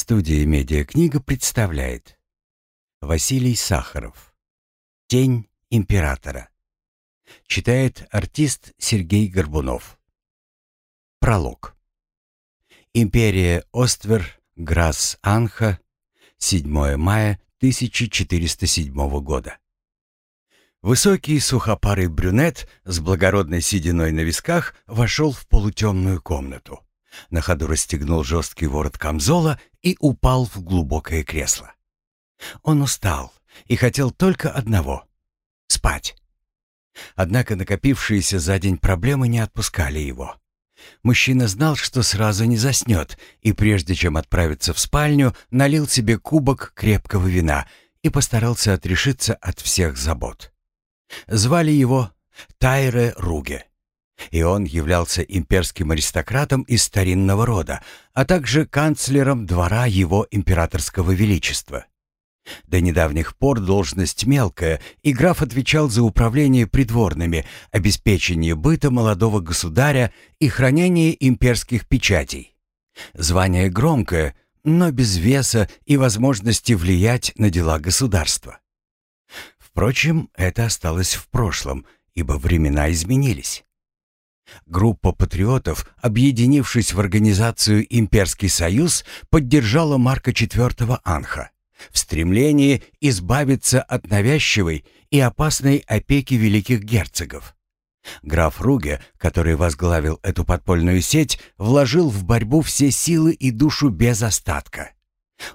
Студия «Медиакнига» представляет. Василий Сахаров. «Тень императора» Читает артист Сергей Горбунов. Пролог. Империя Оствер, Грасс Анха, 7 мая 1407 года. Высокий сухопарый брюнет с благородной сединой на висках вошел в полутемную комнату. На ходу расстегнул жесткий ворот камзола и упал в глубокое кресло. Он устал и хотел только одного — спать. Однако накопившиеся за день проблемы не отпускали его. Мужчина знал, что сразу не заснет, и прежде чем отправиться в спальню, налил себе кубок крепкого вина и постарался отрешиться от всех забот. Звали его Тайре Руге. И он являлся имперским аристократом из старинного рода, а также канцлером двора его императорского величества. До недавних пор должность мелкая, и граф отвечал за управление придворными, обеспечение быта молодого государя и хранение имперских печатей. Звание громкое, но без веса и возможности влиять на дела государства. Впрочем, это осталось в прошлом, ибо времена изменились. Группа патриотов, объединившись в организацию «Имперский союз», поддержала Марка IV Анха в стремлении избавиться от навязчивой и опасной опеки великих герцогов. Граф Руге, который возглавил эту подпольную сеть, вложил в борьбу все силы и душу без остатка.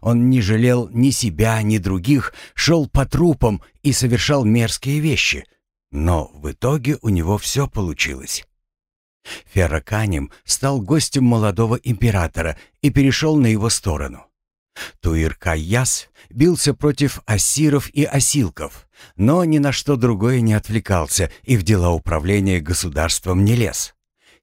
Он не жалел ни себя, ни других, шел по трупам и совершал мерзкие вещи. Но в итоге у него все получилось. Ферраканем стал гостем молодого императора и перешел на его сторону. Туир-Кайяс бился против ассиров и осилков, но ни на что другое не отвлекался и в дела управления государством не лез.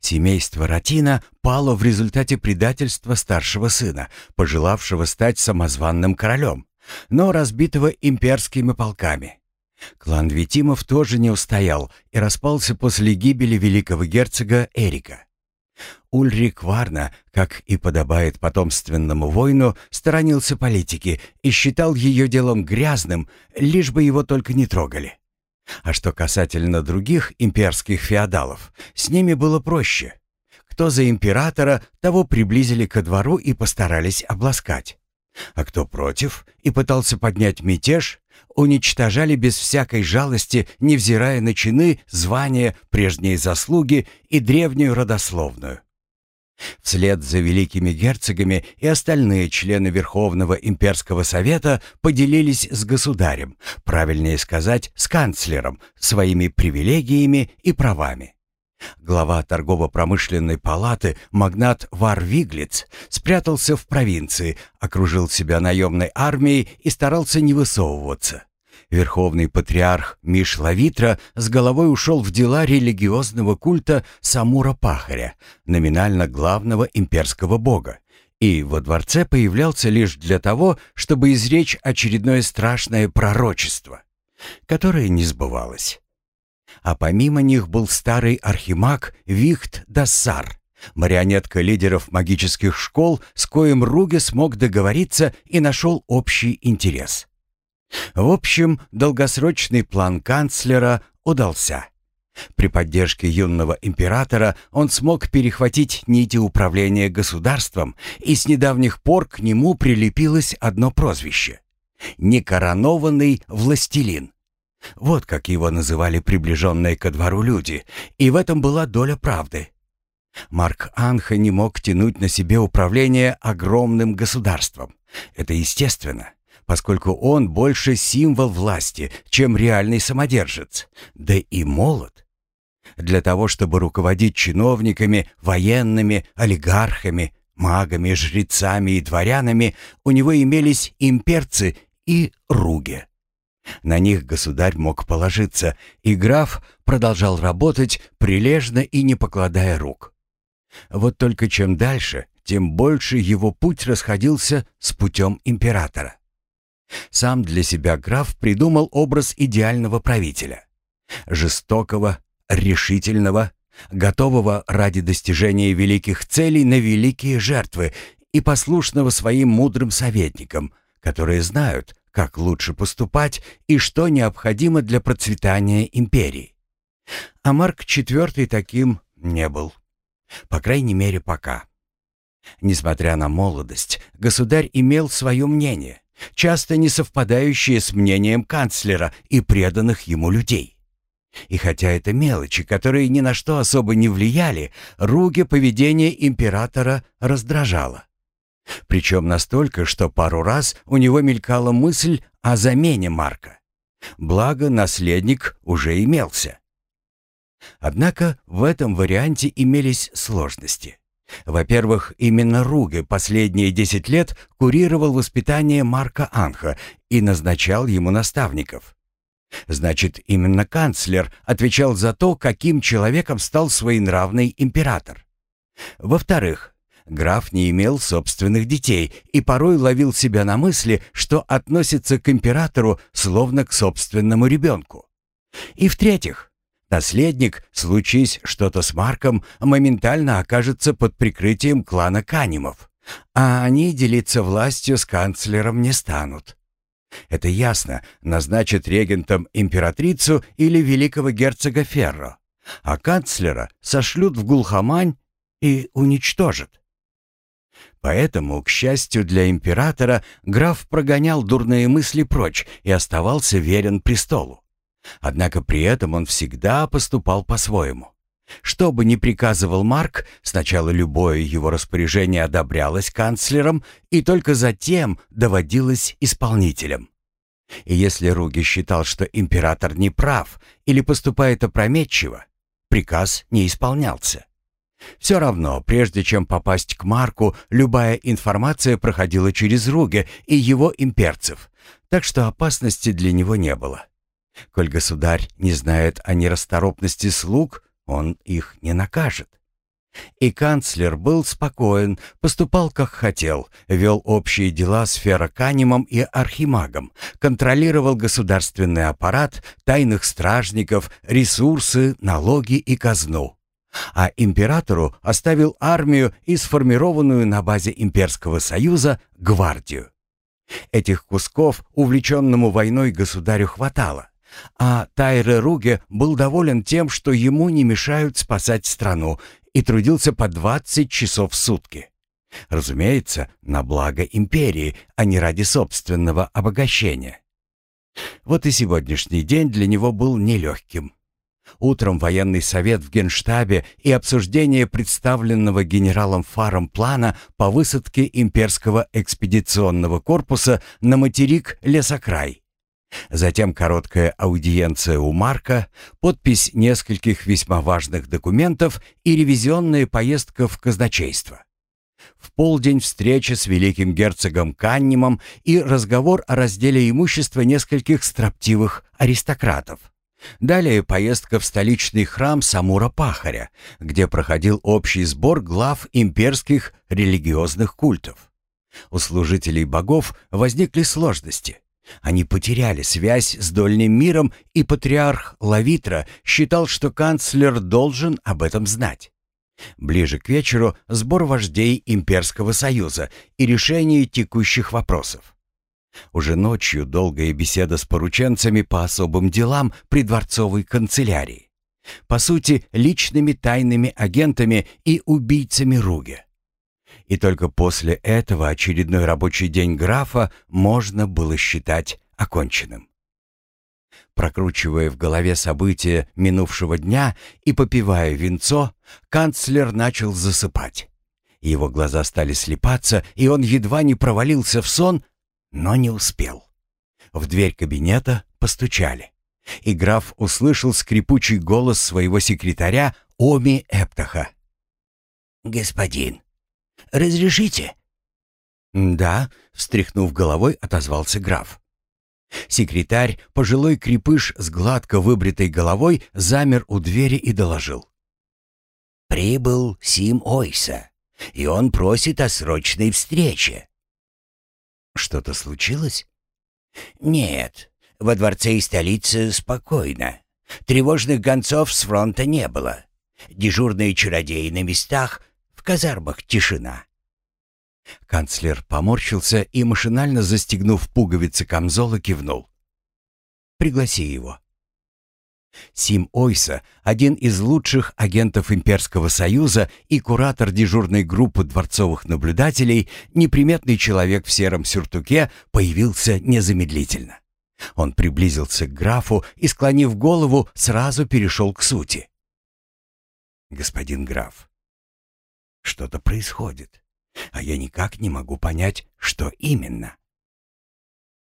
Семейство Ратина пало в результате предательства старшего сына, пожелавшего стать самозванным королем, но разбитого имперскими полками. Клан Витимов тоже не устоял и распался после гибели великого герцога Эрика. Ульрик Варна, как и подобает потомственному воину, сторонился политики и считал ее делом грязным, лишь бы его только не трогали. А что касательно других имперских феодалов, с ними было проще. Кто за императора, того приблизили ко двору и постарались обласкать. А кто против и пытался поднять мятеж, уничтожали без всякой жалости, невзирая на чины, звания, прежние заслуги и древнюю родословную. Вслед за великими герцогами и остальные члены Верховного имперского совета поделились с государем, правильнее сказать, с канцлером, своими привилегиями и правами. Глава торгово-промышленной палаты, магнат Вар Виглиц, спрятался в провинции, окружил себя наемной армией и старался не высовываться. Верховный патриарх Миш Лавитра с головой ушел в дела религиозного культа Самура-Пахаря, номинально главного имперского бога, и во дворце появлялся лишь для того, чтобы изречь очередное страшное пророчество, которое не сбывалось. А помимо них был старый архимаг Вихт Дассар, марионетка лидеров магических школ, с коим Руге смог договориться и нашел общий интерес. В общем, долгосрочный план канцлера удался. При поддержке юного императора он смог перехватить нити управления государством, и с недавних пор к нему прилепилось одно прозвище — «Некоронованный властелин». Вот как его называли приближенные ко двору люди, и в этом была доля правды. Марк Анха не мог тянуть на себе управление огромным государством. Это естественно поскольку он больше символ власти, чем реальный самодержец, да и молод. Для того, чтобы руководить чиновниками, военными, олигархами, магами, жрецами и дворянами, у него имелись имперцы и руги. На них государь мог положиться, и граф продолжал работать прилежно и не покладая рук. Вот только чем дальше, тем больше его путь расходился с путем императора. Сам для себя граф придумал образ идеального правителя. Жестокого, решительного, готового ради достижения великих целей на великие жертвы и послушного своим мудрым советникам, которые знают, как лучше поступать и что необходимо для процветания империи. А Марк IV таким не был. По крайней мере, пока. Несмотря на молодость, государь имел свое мнение, часто не совпадающее с мнением канцлера и преданных ему людей. И хотя это мелочи, которые ни на что особо не влияли, Руге поведение императора раздражало. Причем настолько, что пару раз у него мелькала мысль о замене Марка. Благо, наследник уже имелся. Однако в этом варианте имелись сложности. Во-первых, именно Руге последние десять лет курировал воспитание Марка Анха и назначал ему наставников. Значит, именно канцлер отвечал за то, каким человеком стал своенравный император. Во-вторых, граф не имел собственных детей и порой ловил себя на мысли, что относится к императору словно к собственному ребенку. И в-третьих, наследник, случись что-то с Марком, моментально окажется под прикрытием клана Канимов, а они делиться властью с канцлером не станут. Это ясно, назначат регентом императрицу или великого герцога Ферро, а канцлера сошлют в Гулхамань и уничтожат. Поэтому, к счастью для императора, граф прогонял дурные мысли прочь и оставался верен престолу. Однако при этом он всегда поступал по-своему. Что бы ни приказывал Марк, сначала любое его распоряжение одобрялось канцлером и только затем доводилось исполнителем. И если Руги считал, что император не прав или поступает опрометчиво, приказ не исполнялся. Все равно, прежде чем попасть к Марку, любая информация проходила через Руге и его имперцев, так что опасности для него не было. Коль государь не знает о нерасторопности слуг, он их не накажет. И канцлер был спокоен, поступал как хотел, вел общие дела с Фероканимом и Архимагом, контролировал государственный аппарат, тайных стражников, ресурсы, налоги и казну. А императору оставил армию и сформированную на базе Имперского Союза гвардию. Этих кусков увлеченному войной государю хватало. А Тайре Руге был доволен тем, что ему не мешают спасать страну, и трудился по 20 часов в сутки. Разумеется, на благо империи, а не ради собственного обогащения. Вот и сегодняшний день для него был нелегким. Утром военный совет в Генштабе и обсуждение представленного генералом Фаром плана по высадке имперского экспедиционного корпуса на материк Лесокрай. Затем короткая аудиенция у Марка, подпись нескольких весьма важных документов и ревизионная поездка в казначейство. В полдень встреча с великим герцогом Каннимом и разговор о разделе имущества нескольких строптивых аристократов. Далее поездка в столичный храм Самура-Пахаря, где проходил общий сбор глав имперских религиозных культов. У служителей богов возникли сложности. Они потеряли связь с дольным миром, и патриарх Лавитра считал, что канцлер должен об этом знать. Ближе к вечеру сбор вождей Имперского Союза и решение текущих вопросов. Уже ночью долгая беседа с порученцами по особым делам при дворцовой канцелярии. По сути, личными тайными агентами и убийцами Руге. И только после этого очередной рабочий день графа можно было считать оконченным. Прокручивая в голове события минувшего дня и попивая винцо, канцлер начал засыпать. Его глаза стали слепаться, и он едва не провалился в сон, но не успел. В дверь кабинета постучали, и граф услышал скрипучий голос своего секретаря Оми Эптаха. «Господин, Разрешите?» «Да», — встряхнув головой, отозвался граф. Секретарь, пожилой крепыш с гладко выбритой головой, замер у двери и доложил. «Прибыл Сим Ойса, и он просит о срочной встрече». «Что-то случилось?» «Нет, во дворце и столице спокойно. Тревожных гонцов с фронта не было. Дежурные чародеи на местах, в казармах тишина. Канцлер поморщился и, машинально застегнув пуговицы камзола, кивнул. «Пригласи его». Сим Ойса, один из лучших агентов Имперского Союза и куратор дежурной группы дворцовых наблюдателей, неприметный человек в сером сюртуке, появился незамедлительно. Он приблизился к графу и, склонив голову, сразу перешел к сути. «Господин граф, что-то происходит а я никак не могу понять, что именно.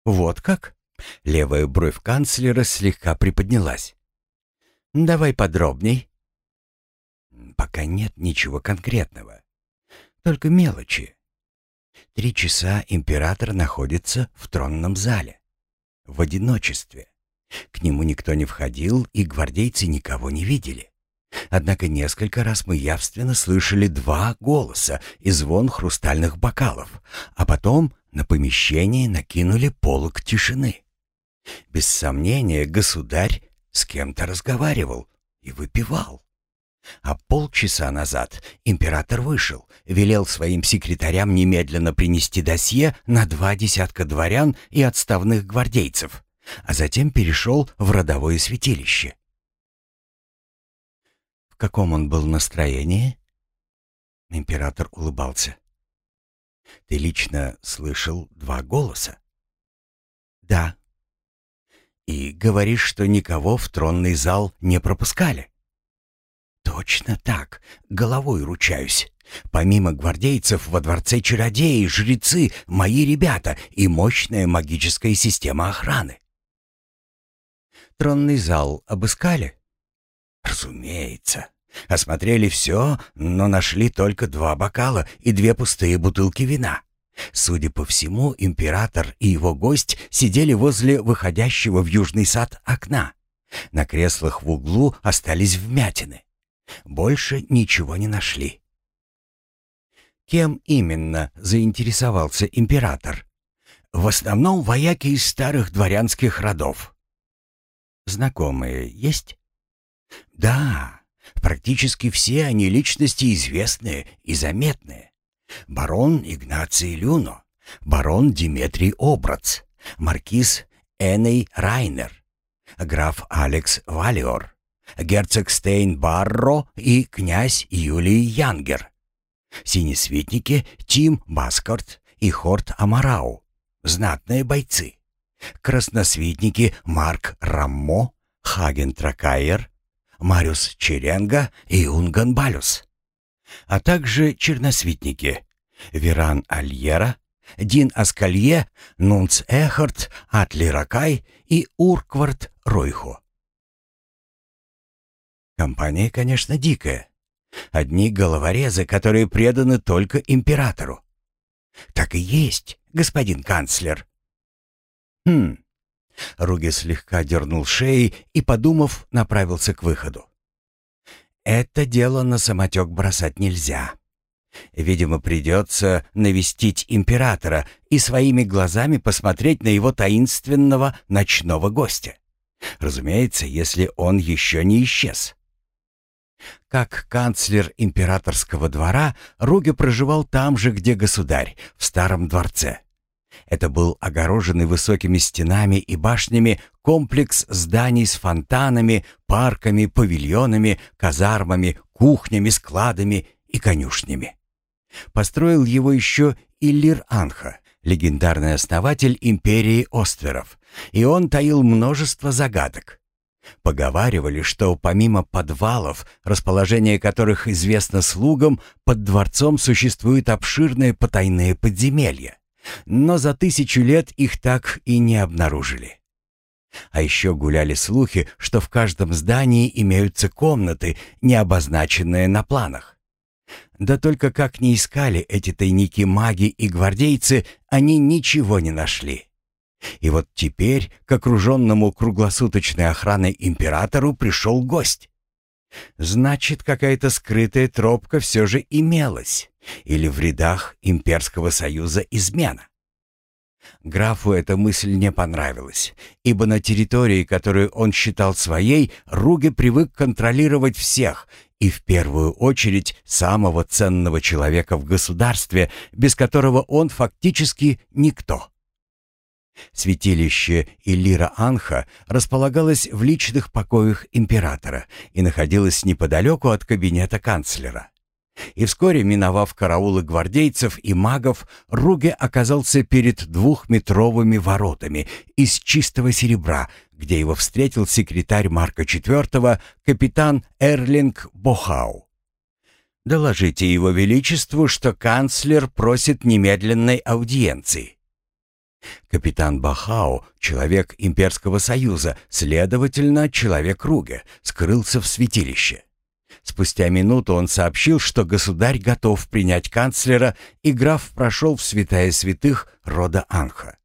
Вот как? Левая бровь канцлера слегка приподнялась. Давай подробней. Пока нет ничего конкретного. Только мелочи. Три часа император находится в тронном зале. В одиночестве. К нему никто не входил, и гвардейцы никого не видели. Однако несколько раз мы явственно слышали два голоса и звон хрустальных бокалов, а потом на помещение накинули полог тишины. Без сомнения, государь с кем-то разговаривал и выпивал. А полчаса назад император вышел, велел своим секретарям немедленно принести досье на два десятка дворян и отставных гвардейцев, а затем перешел в родовое святилище. В каком он был настроении? Император улыбался. Ты лично слышал два голоса? Да. И говоришь, что никого в тронный зал не пропускали? Точно так, головой ручаюсь. Помимо гвардейцев во дворце чародеи, жрецы, мои ребята и мощная магическая система охраны. Тронный зал обыскали? Разумеется. Осмотрели все, но нашли только два бокала и две пустые бутылки вина. Судя по всему, император и его гость сидели возле выходящего в южный сад окна. На креслах в углу остались вмятины. Больше ничего не нашли. Кем именно заинтересовался император? В основном вояки из старых дворянских родов. Знакомые есть? Да, практически все они личности известные и заметные. Барон Игнаций Люно, барон Диметрий Обрац, маркиз Эней Райнер, граф Алекс Валиор, герцог Стейн Барро и князь Юлий Янгер. Синесветники Тим Баскарт и Хорт Амарау, знатные бойцы. Красносветники Марк Раммо, Хаген Тракайер, Мариус Черенга и Унган Балюс, а также черносвитники Веран Альера, Дин Аскалье, Нунц Эхарт, Атли Ракай и Урквард Ройхо. Компания, конечно, дикая. Одни головорезы, которые преданы только императору. Так и есть, господин канцлер. Хм, Руги слегка дернул шеей и, подумав, направился к выходу. «Это дело на самотек бросать нельзя. Видимо, придется навестить императора и своими глазами посмотреть на его таинственного ночного гостя. Разумеется, если он еще не исчез». Как канцлер императорского двора, Руги проживал там же, где государь, в старом дворце. Это был огороженный высокими стенами и башнями комплекс зданий с фонтанами, парками, павильонами, казармами, кухнями, складами и конюшнями. Построил его еще Иллир Анха, легендарный основатель империи Остверов, и он таил множество загадок. Поговаривали, что помимо подвалов, расположение которых известно слугам, под дворцом существуют обширные потайные подземелья но за тысячу лет их так и не обнаружили. А еще гуляли слухи, что в каждом здании имеются комнаты, не обозначенные на планах. Да только как не искали эти тайники маги и гвардейцы, они ничего не нашли. И вот теперь к окруженному круглосуточной охраной императору пришел гость. Значит, какая-то скрытая тропка все же имелась. Или в рядах имперского союза измена. Графу эта мысль не понравилась, ибо на территории, которую он считал своей, Руге привык контролировать всех и в первую очередь самого ценного человека в государстве, без которого он фактически никто. Святилище Иллира Анха располагалось в личных покоях императора и находилось неподалеку от кабинета канцлера. И вскоре, миновав караулы гвардейцев и магов, Руге оказался перед двухметровыми воротами из чистого серебра, где его встретил секретарь Марка IV, капитан Эрлинг Бохау. «Доложите его величеству, что канцлер просит немедленной аудиенции». Капитан Бахау, человек Имперского Союза, следовательно, человек Руге, скрылся в святилище. Спустя минуту он сообщил, что государь готов принять канцлера, и граф прошел в святая святых рода Анха.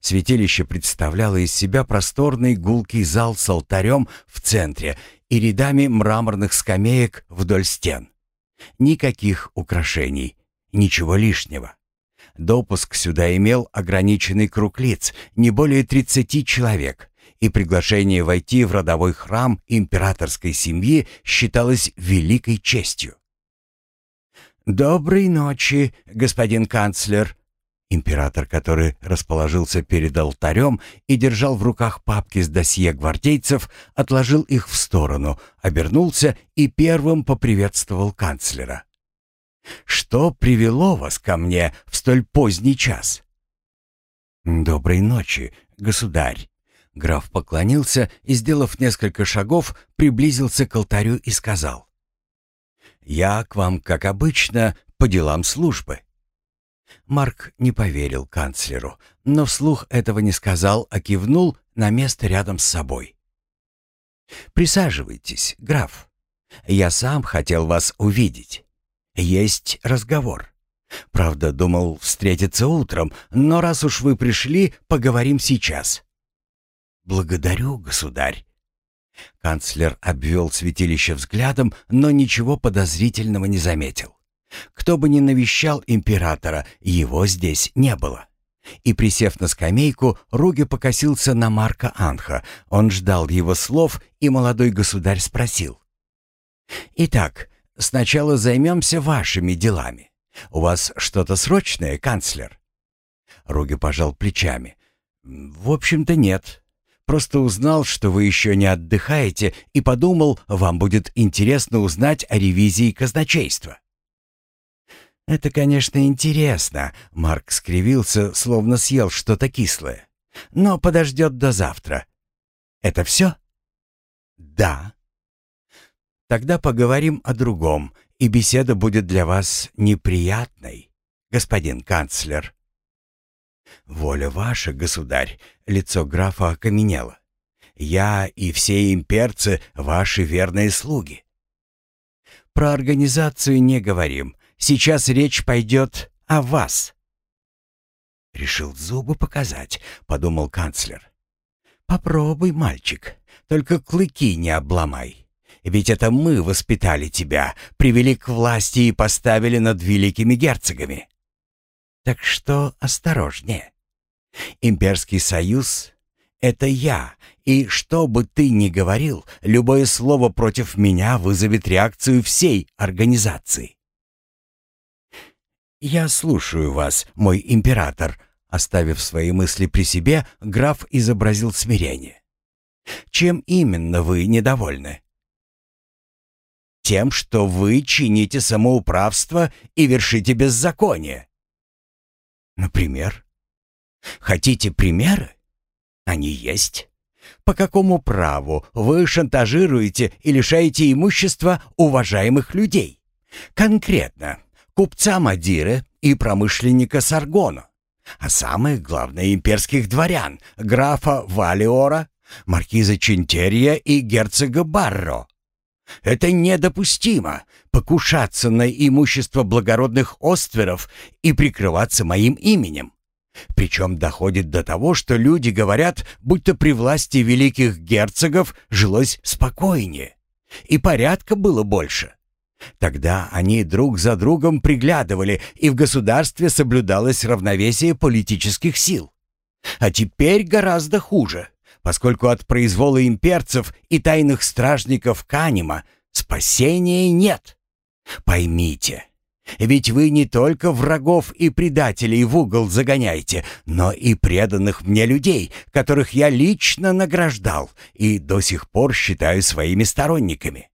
Святилище представляло из себя просторный гулкий зал с алтарем в центре и рядами мраморных скамеек вдоль стен. Никаких украшений, ничего лишнего. Допуск сюда имел ограниченный круг лиц, не более 30 человек, и приглашение войти в родовой храм императорской семьи считалось великой честью. «Доброй ночи, господин канцлер!» Император, который расположился перед алтарем и держал в руках папки с досье гвардейцев, отложил их в сторону, обернулся и первым поприветствовал канцлера. Что привело вас ко мне в столь поздний час?» «Доброй ночи, государь!» Граф поклонился и, сделав несколько шагов, приблизился к алтарю и сказал. «Я к вам, как обычно, по делам службы». Марк не поверил канцлеру, но вслух этого не сказал, а кивнул на место рядом с собой. «Присаживайтесь, граф. Я сам хотел вас увидеть. Есть разговор. Правда, думал встретиться утром, но раз уж вы пришли, поговорим сейчас. Благодарю, государь. Канцлер обвел святилище взглядом, но ничего подозрительного не заметил. Кто бы ни навещал императора, его здесь не было. И, присев на скамейку, Руге покосился на Марка Анха. Он ждал его слов, и молодой государь спросил. «Итак, Сначала займемся вашими делами. У вас что-то срочное, канцлер?» Руги пожал плечами. «В общем-то, нет. Просто узнал, что вы еще не отдыхаете, и подумал, вам будет интересно узнать о ревизии казначейства». «Это, конечно, интересно», — Марк скривился, словно съел что-то кислое. «Но подождет до завтра». «Это все?» «Да», Тогда поговорим о другом, и беседа будет для вас неприятной, господин канцлер». «Воля ваша, государь», — лицо графа окаменело. «Я и все имперцы — ваши верные слуги». «Про организацию не говорим. Сейчас речь пойдет о вас». «Решил зубы показать», — подумал канцлер. «Попробуй, мальчик, только клыки не обломай». Ведь это мы воспитали тебя, привели к власти и поставили над великими герцогами. Так что осторожнее. Имперский союз — это я, и что бы ты ни говорил, любое слово против меня вызовет реакцию всей организации. «Я слушаю вас, мой император», — оставив свои мысли при себе, граф изобразил смирение. «Чем именно вы недовольны?» тем, что вы чините самоуправство и вершите беззаконие. Например? Хотите примеры? Они есть. По какому праву вы шантажируете и лишаете имущества уважаемых людей? Конкретно, купца Мадиры и промышленника Саргона, а самое главное имперских дворян, графа Валиора, маркиза Чинтерия и герцога Барро. Это недопустимо — покушаться на имущество благородных остверов и прикрываться моим именем. Причем доходит до того, что люди говорят, будто при власти великих герцогов жилось спокойнее, и порядка было больше. Тогда они друг за другом приглядывали, и в государстве соблюдалось равновесие политических сил. А теперь гораздо хуже поскольку от произвола имперцев и тайных стражников Канима спасения нет. Поймите, ведь вы не только врагов и предателей в угол загоняете, но и преданных мне людей, которых я лично награждал и до сих пор считаю своими сторонниками.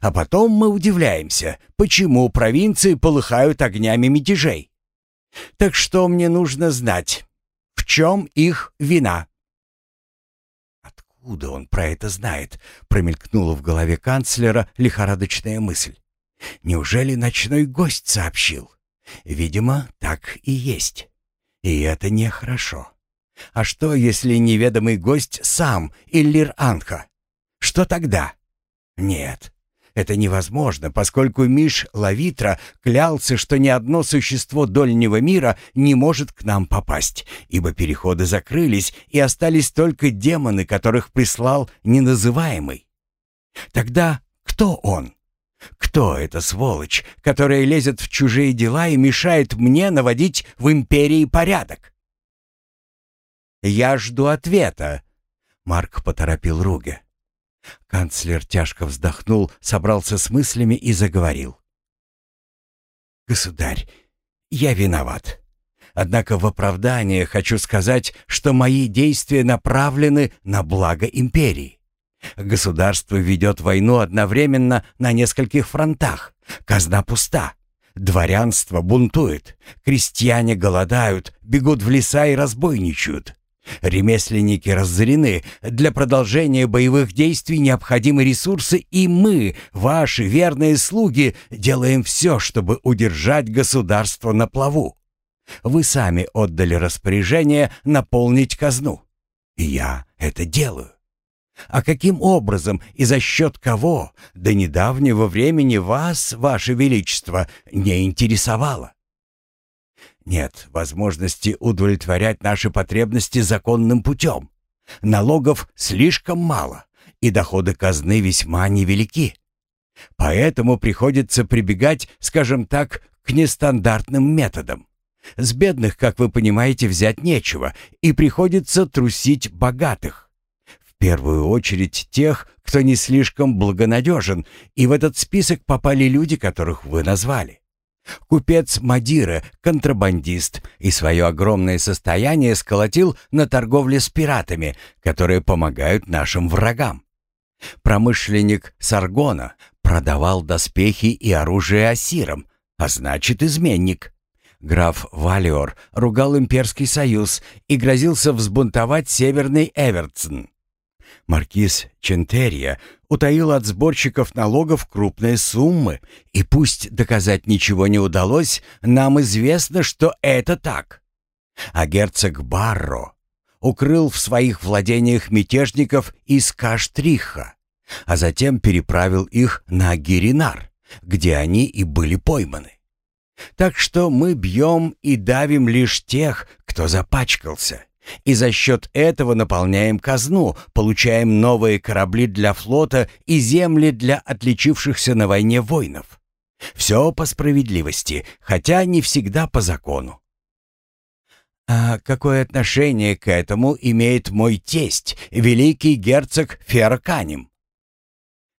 А потом мы удивляемся, почему провинции полыхают огнями мятежей. Так что мне нужно знать, в чем их вина?» «Откуда он про это знает?» — промелькнула в голове канцлера лихорадочная мысль. «Неужели ночной гость сообщил? Видимо, так и есть. И это нехорошо. А что, если неведомый гость сам Иллир Анха? Что тогда? Нет, это невозможно, поскольку Миш Лавитра клялся, что ни одно существо дольнего мира не может к нам попасть, ибо переходы закрылись, и остались только демоны, которых прислал неназываемый. Тогда кто он? Кто эта сволочь, которая лезет в чужие дела и мешает мне наводить в империи порядок? «Я жду ответа», — Марк поторопил Руге. Канцлер тяжко вздохнул, собрался с мыслями и заговорил. «Государь, я виноват. Однако в оправдание хочу сказать, что мои действия направлены на благо империи. Государство ведет войну одновременно на нескольких фронтах. Казна пуста. Дворянство бунтует. Крестьяне голодают, бегут в леса и разбойничают. Ремесленники разорены, для продолжения боевых действий необходимы ресурсы, и мы, ваши верные слуги, делаем все, чтобы удержать государство на плаву. Вы сами отдали распоряжение наполнить казну. И я это делаю. А каким образом и за счет кого до недавнего времени вас, ваше величество, не интересовало? Нет возможности удовлетворять наши потребности законным путем. Налогов слишком мало, и доходы казны весьма невелики. Поэтому приходится прибегать, скажем так, к нестандартным методам. С бедных, как вы понимаете, взять нечего, и приходится трусить богатых. Первую очередь тех, кто не слишком благонадежен, и в этот список попали люди, которых вы назвали. Купец Мадира, контрабандист, и свое огромное состояние сколотил на торговле с пиратами, которые помогают нашим врагам. Промышленник Саргона продавал доспехи и оружие асирам, а значит изменник. Граф Валиор ругал имперский союз и грозился взбунтовать Северный Эвертсон. Маркиз Чентерия утаил от сборщиков налогов крупные суммы, и пусть доказать ничего не удалось, нам известно, что это так. А герцог Барро укрыл в своих владениях мятежников из Каштриха, а затем переправил их на Гиринар, где они и были пойманы. Так что мы бьем и давим лишь тех, кто запачкался, и за счет этого наполняем казну, получаем новые корабли для флота и земли для отличившихся на войне воинов. Все по справедливости, хотя не всегда по закону. А какое отношение к этому имеет мой тесть, великий герцог Ферканем?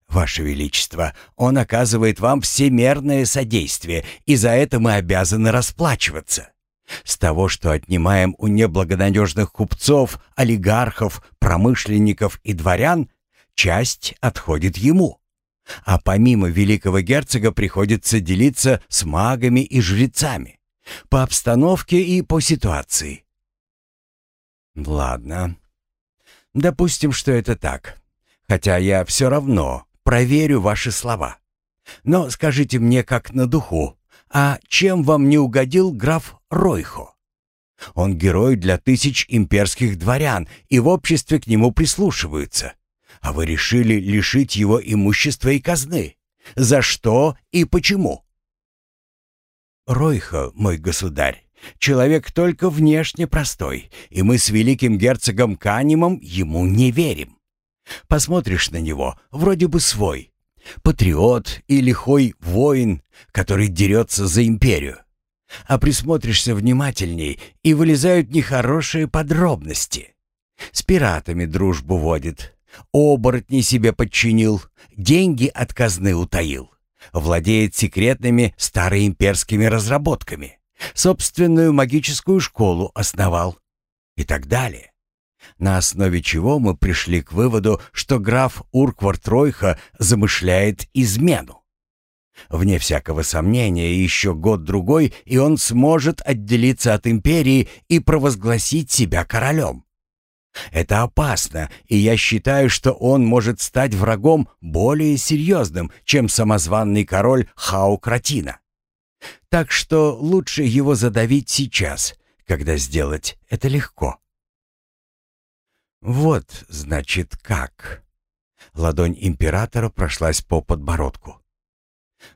Ваше Величество, он оказывает вам всемерное содействие, и за это мы обязаны расплачиваться. С того, что отнимаем у неблагонадежных купцов, олигархов, промышленников и дворян, часть отходит ему. А помимо великого герцога приходится делиться с магами и жрецами. По обстановке и по ситуации. Ладно. Допустим, что это так. Хотя я все равно проверю ваши слова. Но скажите мне как на духу, а чем вам не угодил граф Ройхо? Он герой для тысяч имперских дворян, и в обществе к нему прислушиваются. А вы решили лишить его имущества и казны. За что и почему? Ройхо, мой государь, человек только внешне простой, и мы с великим герцогом Канимом ему не верим. Посмотришь на него, вроде бы свой, Патриот и лихой воин, который дерется за империю. А присмотришься внимательней, и вылезают нехорошие подробности. С пиратами дружбу водит, оборотни себе подчинил, деньги от казны утаил, владеет секретными староимперскими разработками, собственную магическую школу основал и так далее. На основе чего мы пришли к выводу, что граф Урквард Ройха замышляет измену. Вне всякого сомнения, еще год-другой, и он сможет отделиться от империи и провозгласить себя королем. Это опасно, и я считаю, что он может стать врагом более серьезным, чем самозванный король Хаукратина. Так что лучше его задавить сейчас, когда сделать это легко. Вот, значит, как. Ладонь императора прошлась по подбородку.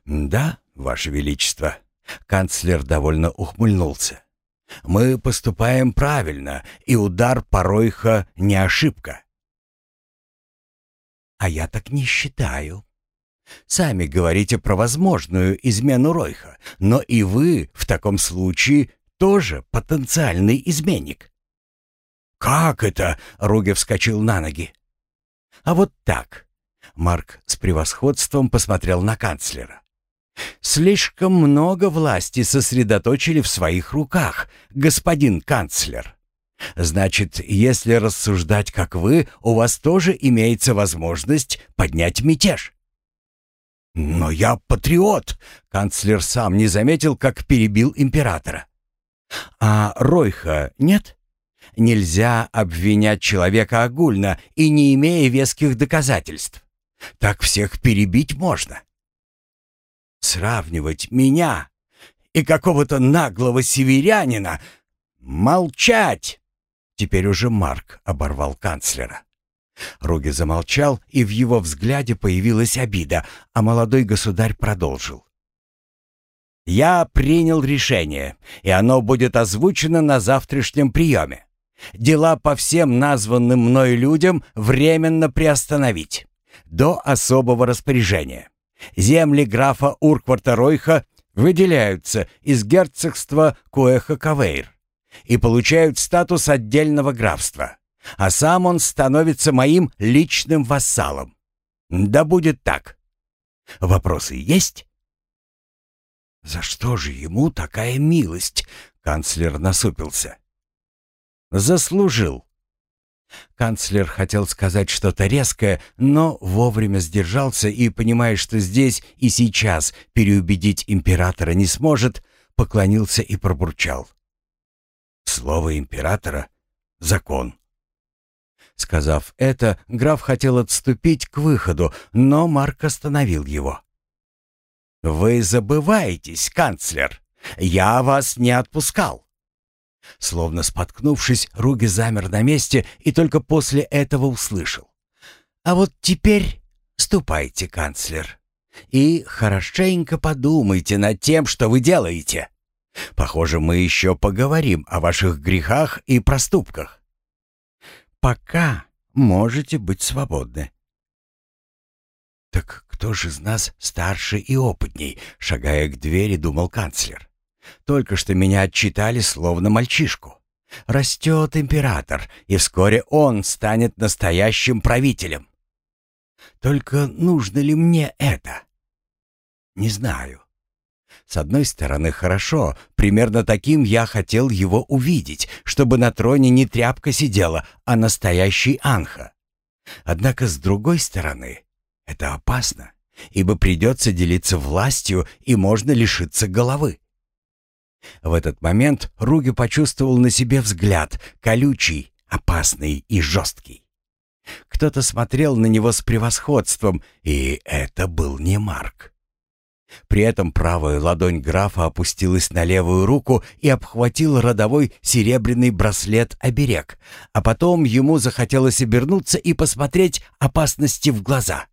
Да, ваше величество, канцлер довольно ухмыльнулся. Мы поступаем правильно, и удар Поройха не ошибка. А я так не считаю. Сами говорите про возможную измену Ройха, но и вы в таком случае тоже потенциальный изменник. «Как это?» — Руге вскочил на ноги. «А вот так». Марк с превосходством посмотрел на канцлера. «Слишком много власти сосредоточили в своих руках, господин канцлер. Значит, если рассуждать как вы, у вас тоже имеется возможность поднять мятеж». «Но я патриот!» — канцлер сам не заметил, как перебил императора. «А Ройха нет?» Нельзя обвинять человека огульно и не имея веских доказательств. Так всех перебить можно. Сравнивать меня и какого-то наглого северянина... Молчать! Теперь уже Марк оборвал канцлера. Руги замолчал, и в его взгляде появилась обида, а молодой государь продолжил. «Я принял решение, и оно будет озвучено на завтрашнем приеме. Дела по всем названным мной людям временно приостановить. До особого распоряжения. Земли графа Уркварта Ройха выделяются из герцогства Куэха-Кавейр и получают статус отдельного графства, а сам он становится моим личным вассалом. Да будет так. Вопросы есть? За что же ему такая милость? Канцлер насупился. Заслужил. Канцлер хотел сказать что-то резкое, но вовремя сдержался и, понимая, что здесь и сейчас переубедить императора не сможет, поклонился и пробурчал. «Слово императора — закон». Сказав это, граф хотел отступить к выходу, но Марк остановил его. «Вы забываетесь, канцлер. Я вас не отпускал. Словно споткнувшись, Руги замер на месте и только после этого услышал. «А вот теперь ступайте, канцлер, и хорошенько подумайте над тем, что вы делаете. Похоже, мы еще поговорим о ваших грехах и проступках. Пока можете быть свободны». «Так кто же из нас старше и опытней?» — шагая к двери, думал канцлер. Только что меня отчитали словно мальчишку. Растет император, и вскоре он станет настоящим правителем. Только нужно ли мне это? Не знаю. С одной стороны, хорошо, примерно таким я хотел его увидеть, чтобы на троне не тряпка сидела, а настоящий анха. Однако, с другой стороны, это опасно, ибо придется делиться властью и можно лишиться головы. В этот момент Руги почувствовал на себе взгляд, колючий, опасный и жесткий. Кто-то смотрел на него с превосходством, и это был не Марк. При этом правая ладонь графа опустилась на левую руку и обхватила родовой серебряный браслет-оберег, а потом ему захотелось обернуться и посмотреть опасности в глаза.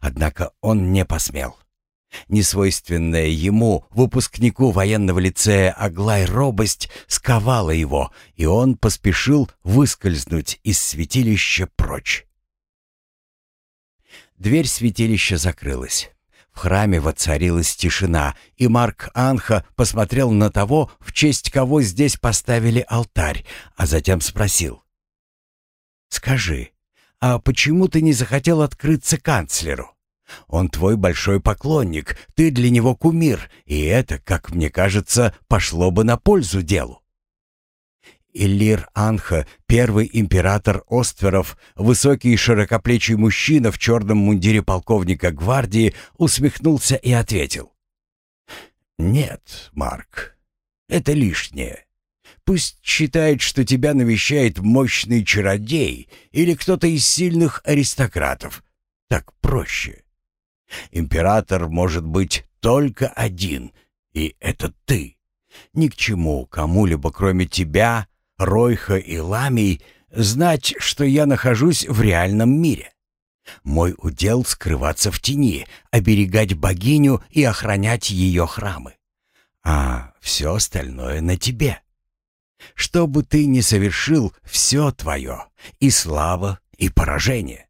Однако он не посмел. Несвойственная ему, выпускнику военного лицея Аглай робость сковала его, и он поспешил выскользнуть из святилища прочь. Дверь святилища закрылась. В храме воцарилась тишина, и Марк Анха посмотрел на того, в честь кого здесь поставили алтарь, а затем спросил. «Скажи, А почему ты не захотел открыться канцлеру? Он твой большой поклонник, ты для него кумир, и это, как мне кажется, пошло бы на пользу делу. Иллир Анха, первый император Остверов, высокий широкоплечий мужчина в черном мундире полковника гвардии, усмехнулся и ответил. «Нет, Марк, это лишнее. Пусть считает, что тебя навещает мощный чародей или кто-то из сильных аристократов. Так проще. Император может быть только один, и это ты. Ни к чему кому-либо, кроме тебя, Ройха и Ламий, знать, что я нахожусь в реальном мире. Мой удел — скрываться в тени, оберегать богиню и охранять ее храмы. А все остальное на тебе. Что бы ты ни совершил, все твое, и слава, и поражение.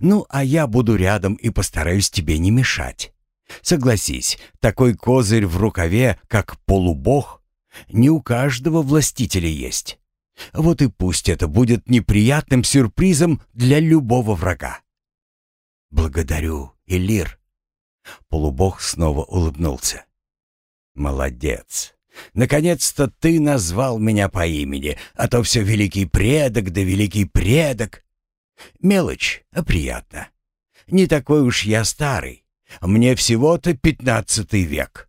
Ну, а я буду рядом и постараюсь тебе не мешать. Согласись, такой козырь в рукаве, как полубог, не у каждого властителя есть. Вот и пусть это будет неприятным сюрпризом для любого врага. Благодарю, Элир. Полубог снова улыбнулся. Молодец. Наконец-то ты назвал меня по имени, а то все великий предок да великий предок. Мелочь, а приятно. Не такой уж я старый. Мне всего-то пятнадцатый век.